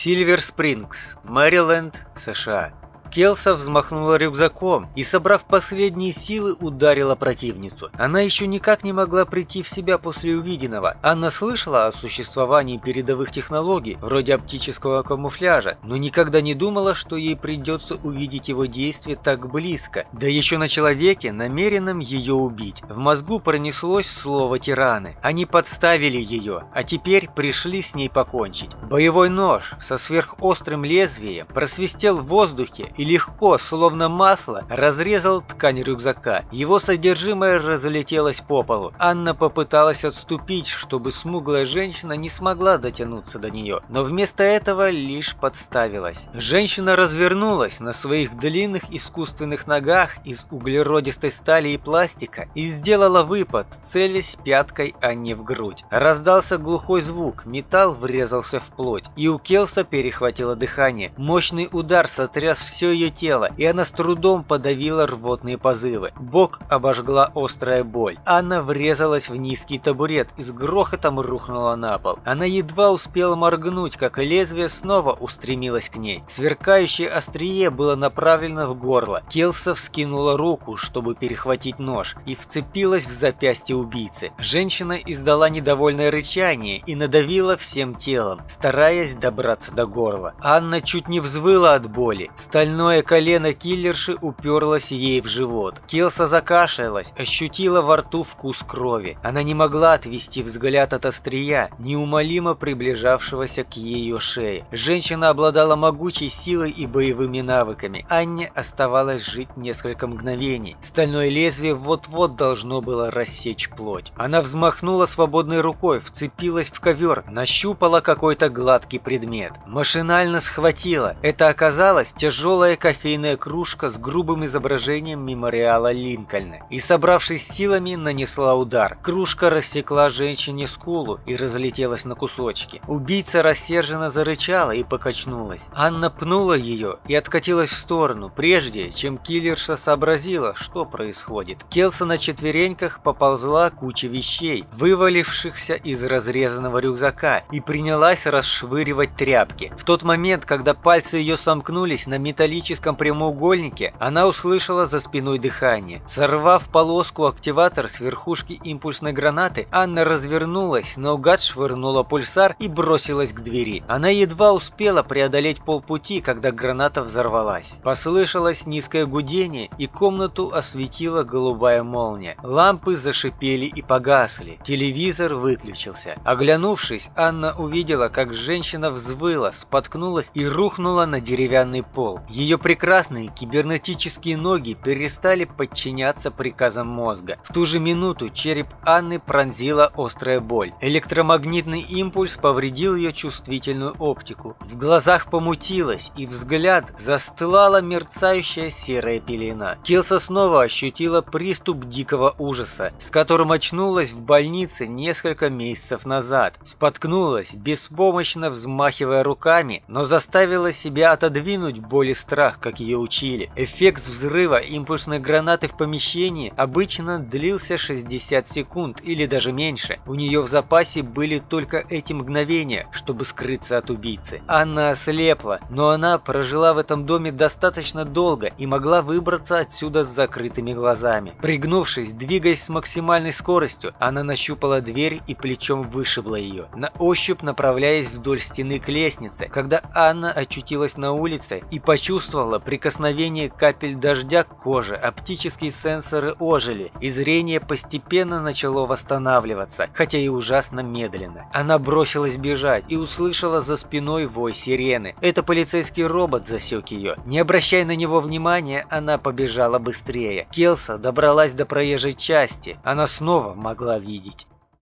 Сильвер Спрингс, Мэриленд, США. Келса взмахнула рюкзаком и, собрав последние силы, ударила противницу. Она еще никак не могла прийти в себя после увиденного. Анна слышала о существовании передовых технологий, вроде оптического камуфляжа, но никогда не думала, что ей придется увидеть его действие так близко, да еще на человеке, намеренном ее убить. В мозгу пронеслось слово «тираны». Они подставили ее, а теперь пришли с ней покончить. Боевой нож со сверхострым лезвием просвистел в воздухе и легко, словно масло, разрезал ткань рюкзака. Его содержимое разлетелось по полу. Анна попыталась отступить, чтобы смуглая женщина не смогла дотянуться до нее, но вместо этого лишь подставилась. Женщина развернулась на своих длинных искусственных ногах из углеродистой стали и пластика и сделала выпад, целясь пяткой Анне в грудь. Раздался глухой звук, металл врезался в плоть, и у Келса перехватило дыхание. Мощный удар сотряс все все ее тело, и она с трудом подавила рвотные позывы. Бок обожгла острая боль. Анна врезалась в низкий табурет и с грохотом рухнула на пол. Она едва успела моргнуть, как лезвие снова устремилось к ней. Сверкающее острие было направлено в горло. Келса вскинула руку, чтобы перехватить нож, и вцепилась в запястье убийцы. Женщина издала недовольное рычание и надавила всем телом, стараясь добраться до горла. Анна чуть не взвыла от боли. Стальной Стальное колено киллерши уперлось ей в живот. Келса закашлялась, ощутила во рту вкус крови. Она не могла отвести взгляд от острия, неумолимо приближавшегося к ее шее. Женщина обладала могучей силой и боевыми навыками. Анне оставалось жить несколько мгновений. Стальное лезвие вот-вот должно было рассечь плоть. Она взмахнула свободной рукой, вцепилась в ковер, нащупала какой-то гладкий предмет. Машинально схватила. Это оказалось тяжелое тяжелая кофейная кружка с грубым изображением мемориала Линкольна и, собравшись силами, нанесла удар. Кружка рассекла женщине скулу и разлетелась на кусочки. Убийца рассерженно зарычала и покачнулась. Анна пнула ее и откатилась в сторону, прежде чем киллерша сообразила, что происходит. Келса на четвереньках поползла куча вещей, вывалившихся из разрезанного рюкзака, и принялась расшвыривать тряпки. В тот момент, когда пальцы ее сомкнулись на металлическом металлическом прямоугольнике она услышала за спиной дыхание. Сорвав полоску активатор с верхушки импульсной гранаты, Анна развернулась, наугад швырнула пульсар и бросилась к двери. Она едва успела преодолеть полпути, когда граната взорвалась. Послышалось низкое гудение, и комнату осветила голубая молния. Лампы зашипели и погасли. Телевизор выключился. Оглянувшись, Анна увидела, как женщина взвыла, споткнулась и рухнула на деревянный пол. Ее прекрасные кибернетические ноги перестали подчиняться приказам мозга. В ту же минуту череп Анны пронзила острая боль. Электромагнитный импульс повредил ее чувствительную оптику. В глазах помутилось, и взгляд застылала мерцающая серая пелена. Килса снова ощутила приступ дикого ужаса, с которым очнулась в больнице несколько месяцев назад. Споткнулась, беспомощно взмахивая руками, но заставила себя отодвинуть боль и страх, как ее учили. Эффект взрыва импульсной гранаты в помещении обычно длился 60 секунд или даже меньше. У нее в запасе были только эти мгновения, чтобы скрыться от убийцы. Анна ослепла, но она прожила в этом доме достаточно долго и могла выбраться отсюда с закрытыми глазами. Пригнувшись, двигаясь с максимальной скоростью, она нащупала дверь и плечом вышибла ее, на ощупь направляясь вдоль стены к лестнице, когда Анна очутилась на улице и почувствовала, почувствовала прикосновение капель дождя к коже, оптические сенсоры ожили, и зрение постепенно начало восстанавливаться, хотя и ужасно медленно. Она бросилась бежать и услышала за спиной вой сирены. Это полицейский робот засек ее. Не обращая на него внимания, она побежала быстрее. Келса добралась до проезжей части. Она снова могла видеть.